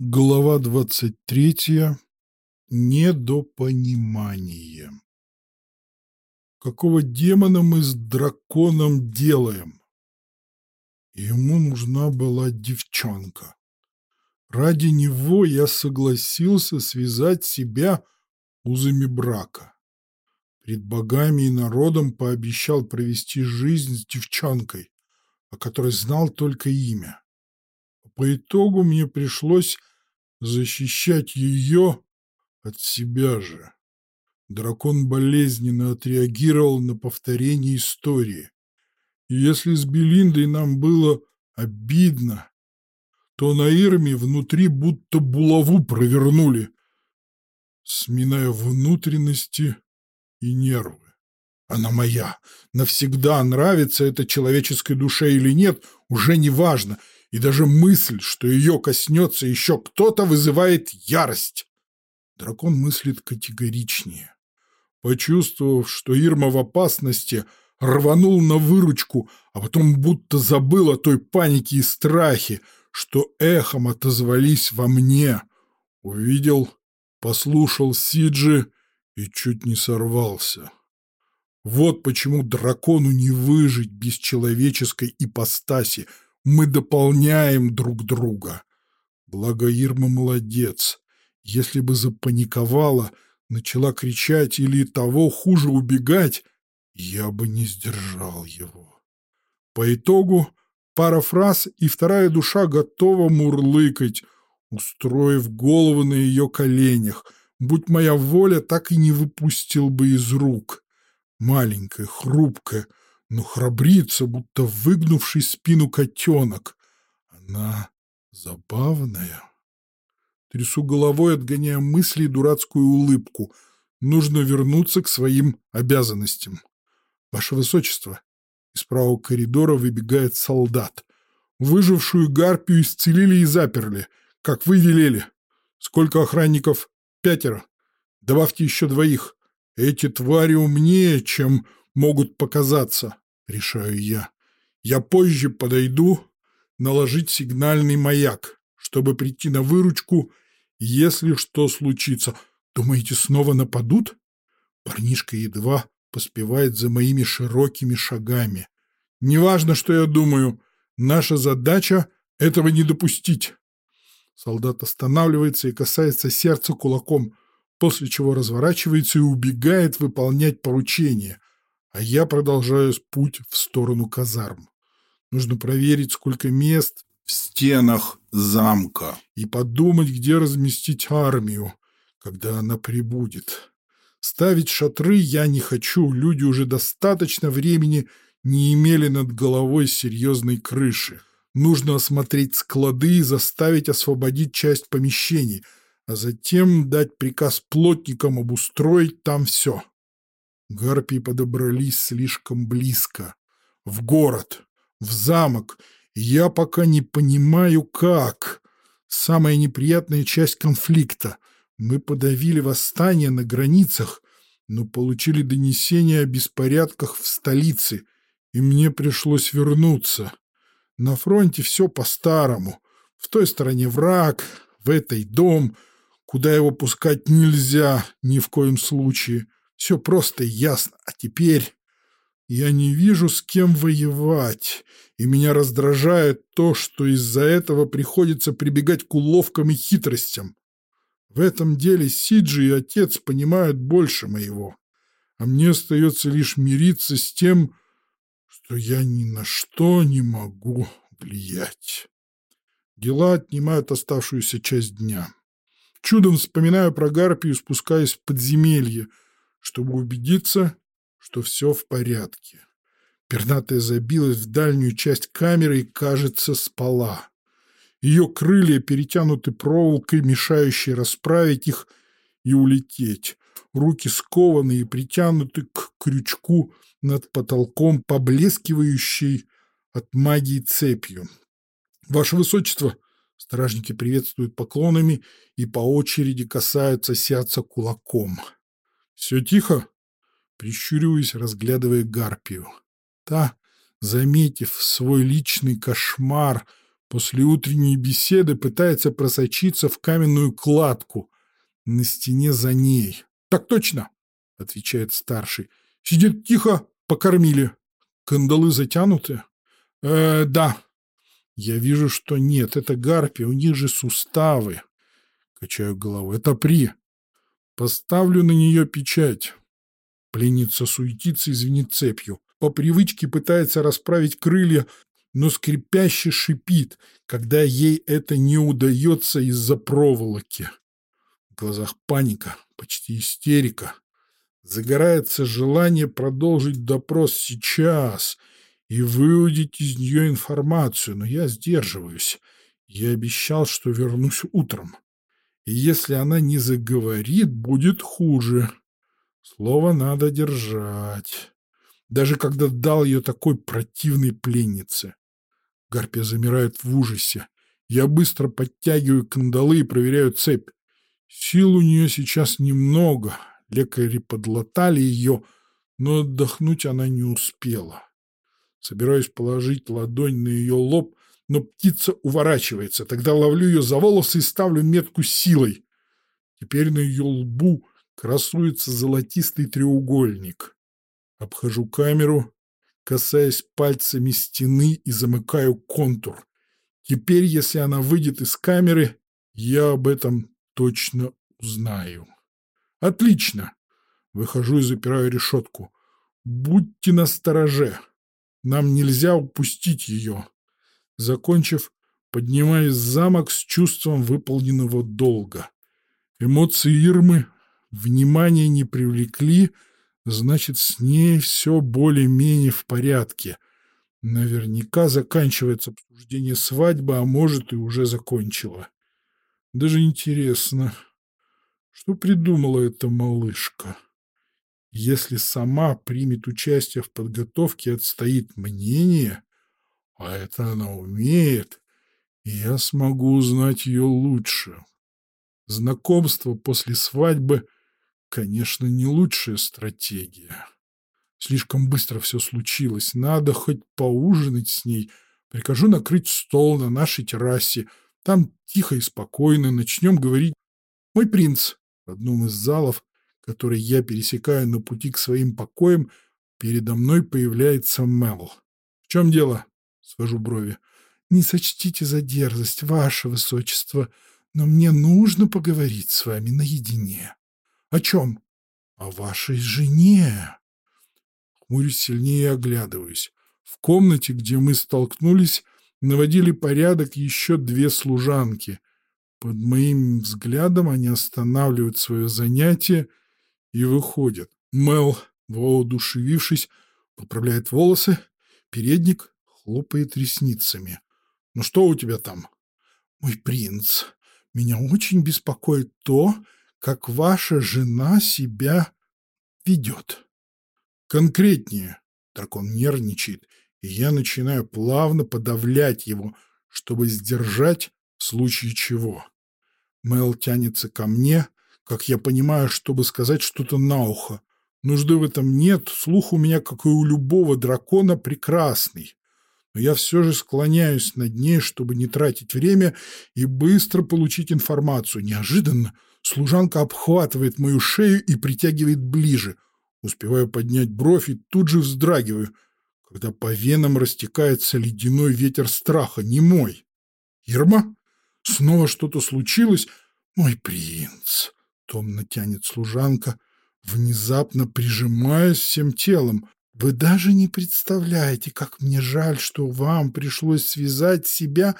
Глава двадцать третья. Недопонимание. Какого демона мы с драконом делаем? Ему нужна была девчонка. Ради него я согласился связать себя узами брака. Пред богами и народом пообещал провести жизнь с девчонкой, о которой знал только имя. По итогу мне пришлось защищать ее от себя же. Дракон болезненно отреагировал на повторение истории. И если с Белиндой нам было обидно, то на Ирме внутри будто булаву провернули, сминая внутренности и нервы. Она моя. Навсегда нравится это человеческой душе или нет, уже не важно — и даже мысль, что ее коснется еще кто-то, вызывает ярость. Дракон мыслит категоричнее. Почувствовав, что Ирма в опасности, рванул на выручку, а потом будто забыл о той панике и страхе, что эхом отозвались во мне. Увидел, послушал Сиджи и чуть не сорвался. Вот почему дракону не выжить без человеческой ипостаси — мы дополняем друг друга. Благо Ирма молодец. Если бы запаниковала, начала кричать или того хуже убегать, я бы не сдержал его. По итогу пара фраз, и вторая душа готова мурлыкать, устроив голову на ее коленях. Будь моя воля, так и не выпустил бы из рук. Маленькая, хрупкая, но храбрится, будто выгнувший спину котенок. Она забавная. Трясу головой, отгоняя мысли и дурацкую улыбку. Нужно вернуться к своим обязанностям. Ваше Высочество, из правого коридора выбегает солдат. Выжившую гарпию исцелили и заперли, как вы велели. Сколько охранников? Пятеро. Добавьте еще двоих. Эти твари умнее, чем могут показаться. — решаю я. «Я позже подойду наложить сигнальный маяк, чтобы прийти на выручку, если что случится. Думаете, снова нападут?» Парнишка едва поспевает за моими широкими шагами. «Неважно, что я думаю. Наша задача — этого не допустить». Солдат останавливается и касается сердца кулаком, после чего разворачивается и убегает выполнять поручение а я продолжаю путь в сторону казарм. Нужно проверить, сколько мест в стенах замка и подумать, где разместить армию, когда она прибудет. Ставить шатры я не хочу, люди уже достаточно времени не имели над головой серьезной крыши. Нужно осмотреть склады и заставить освободить часть помещений, а затем дать приказ плотникам обустроить там все. Гарпии подобрались слишком близко. В город, в замок. Я пока не понимаю, как. Самая неприятная часть конфликта. Мы подавили восстание на границах, но получили донесение о беспорядках в столице, и мне пришлось вернуться. На фронте все по-старому. В той стороне враг, в этой дом, куда его пускать нельзя ни в коем случае. Все просто и ясно. А теперь я не вижу, с кем воевать, и меня раздражает то, что из-за этого приходится прибегать к уловкам и хитростям. В этом деле Сиджи и отец понимают больше моего, а мне остается лишь мириться с тем, что я ни на что не могу влиять. Дела отнимают оставшуюся часть дня. Чудом вспоминаю про Гарпию, спускаясь в подземелье — чтобы убедиться, что все в порядке. Пернатая забилась в дальнюю часть камеры и, кажется, спала. Ее крылья перетянуты проволокой, мешающей расправить их и улететь. Руки скованы и притянуты к крючку над потолком, поблескивающей от магии цепью. «Ваше Высочество!» Стражники приветствуют поклонами и по очереди касаются сердца кулаком. «Все тихо?» Прищуриваюсь, разглядывая Гарпию. Та, заметив свой личный кошмар, После утренней беседы пытается просочиться в каменную кладку на стене за ней. «Так точно!» — отвечает старший. «Сидит тихо, покормили. Кандалы затянуты?» «Э, да». Я вижу, что нет, это гарпия, у них же суставы. Качаю головой. Это при. Поставлю на нее печать. Пленница суетится и звенит цепью. По привычке пытается расправить крылья, но скрипяще шипит, когда ей это не удается из-за проволоки. В глазах паника, почти истерика. Загорается желание продолжить допрос сейчас и выудить из нее информацию, но я сдерживаюсь. Я обещал, что вернусь утром. И если она не заговорит, будет хуже. Слово надо держать. Даже когда дал ее такой противной пленнице. Гарпия замирает в ужасе. Я быстро подтягиваю кандалы и проверяю цепь. Сил у нее сейчас немного. Лекари подлатали ее, но отдохнуть она не успела. Собираюсь положить ладонь на ее лоб, но птица уворачивается. Тогда ловлю ее за волосы и ставлю метку силой. Теперь на ее лбу красуется золотистый треугольник. Обхожу камеру, касаясь пальцами стены и замыкаю контур. Теперь, если она выйдет из камеры, я об этом точно узнаю. Отлично. Выхожу и запираю решетку. Будьте настороже. Нам нельзя упустить ее. Закончив, поднимаюсь в замок с чувством выполненного долга. Эмоции Ирмы внимания не привлекли, Значит, с ней все более-менее в порядке. Наверняка заканчивается обсуждение свадьбы, а может и уже закончила. Даже интересно, что придумала эта малышка? Если сама примет участие в подготовке, отстоит мнение, а это она умеет, и я смогу узнать ее лучше. Знакомство после свадьбы Конечно, не лучшая стратегия. Слишком быстро все случилось. Надо хоть поужинать с ней. Прикажу накрыть стол на нашей террасе. Там тихо и спокойно начнем говорить. Мой принц в одном из залов, который я пересекаю на пути к своим покоям, передо мной появляется Мел. В чем дело? Свожу брови. Не сочтите за дерзость, ваше высочество, но мне нужно поговорить с вами наедине. «О чем?» «О вашей жене». Хмурюсь сильнее оглядываюсь. В комнате, где мы столкнулись, наводили порядок еще две служанки. Под моим взглядом они останавливают свое занятие и выходят. Мел, воодушевившись, поправляет волосы, передник хлопает ресницами. «Ну что у тебя там?» «Мой принц, меня очень беспокоит то, как ваша жена себя ведет. Конкретнее. Дракон нервничает, и я начинаю плавно подавлять его, чтобы сдержать в случае чего. Мэл тянется ко мне, как я понимаю, чтобы сказать что-то на ухо. Нужды в этом нет, слух у меня, как и у любого дракона, прекрасный. Но я все же склоняюсь над ней, чтобы не тратить время и быстро получить информацию. Неожиданно Служанка обхватывает мою шею и притягивает ближе. Успеваю поднять бровь и тут же вздрагиваю, когда по венам растекается ледяной ветер страха, не мой. «Ирма? Снова что-то случилось? Мой принц!» — томно тянет служанка, внезапно прижимаясь всем телом. «Вы даже не представляете, как мне жаль, что вам пришлось связать себя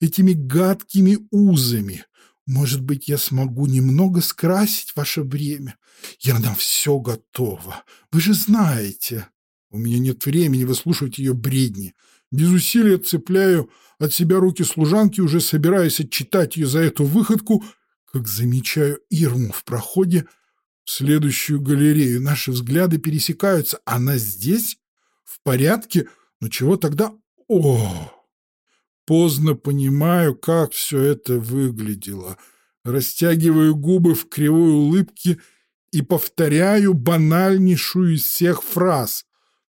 этими гадкими узами. Может быть, я смогу немного скрасить ваше время? Я на все готова. Вы же знаете. У меня нет времени выслушивать ее бредни. Без усилия цепляю от себя руки служанки, уже собираюсь отчитать ее за эту выходку, как замечаю Ирму в проходе следующую галерею. Наши взгляды пересекаются. Она здесь? В порядке? Но чего тогда? О! Поздно понимаю, как все это выглядело. Растягиваю губы в кривой улыбке и повторяю банальнейшую из всех фраз.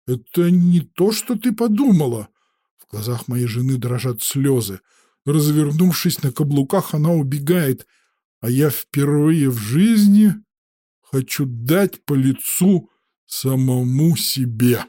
«Это не то, что ты подумала». В глазах моей жены дрожат слезы. Развернувшись на каблуках, она убегает, а я впервые в жизни хочу дать по лицу самому себе.